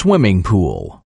swimming pool.